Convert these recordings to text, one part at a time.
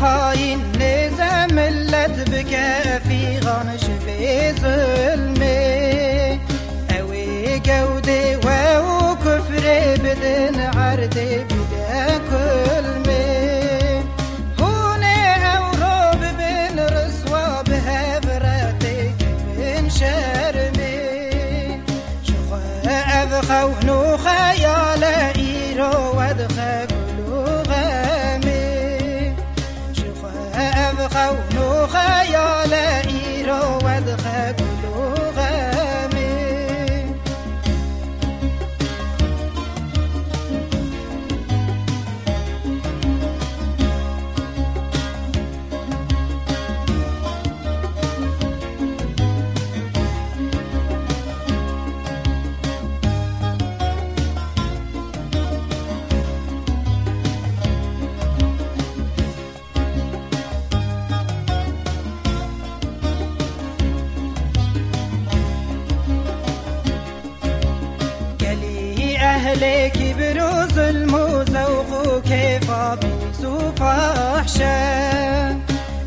خاين نزملت بك في غنش في ظلمي. أوي جودي وو كفري بدن عردي بدا كل مي هوني اوروب بن رسوا بهبرتي من شرمي. شخوا ابخو نو خيال أهلك بروز الموزوق كيف بيسو فحشا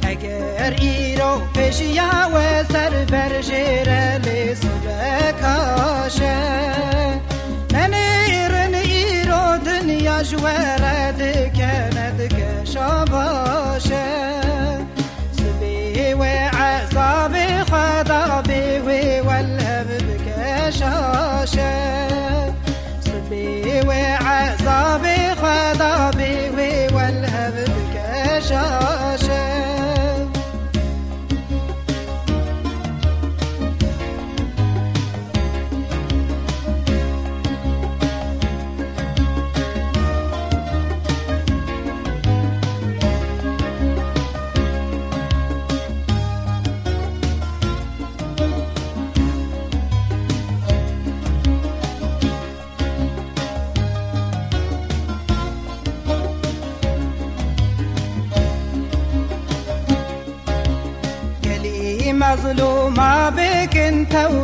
أجر إيرو بشيا وسر برجير لسبكاشا منيرن إيرو دنيا جوارد كانت كشباشا مظلومة بك انت وباهيها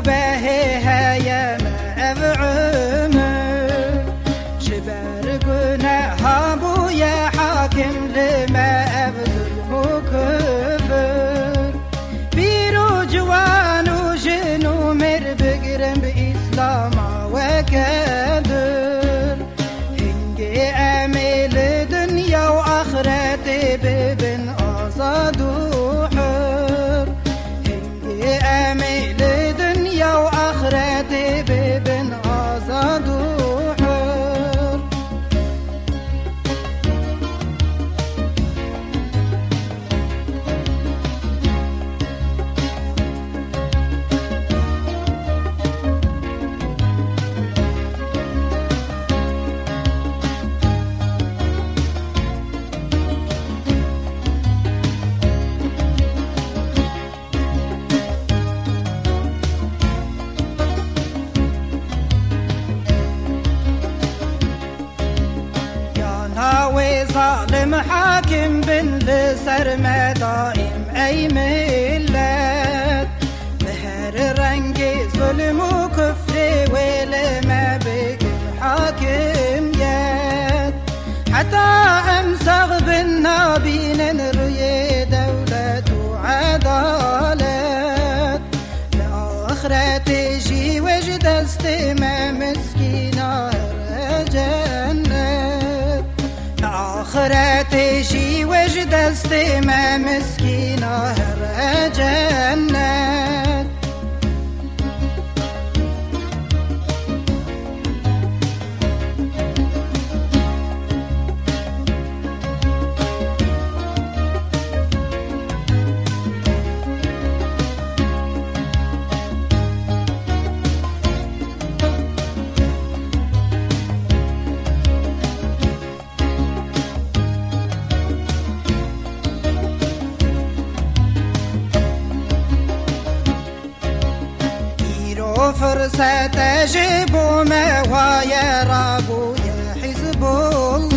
ظالم حاكم بن لسر دائم أي ملت مهر رنگي ظلم وكفر ولما بك حاكم يد حتى أمسغ بالنابين رؤية دولة وعدالة لآخرة تجي وجد شي وجد استما ستجب تجيب ما ويا رابو يا حزب الله.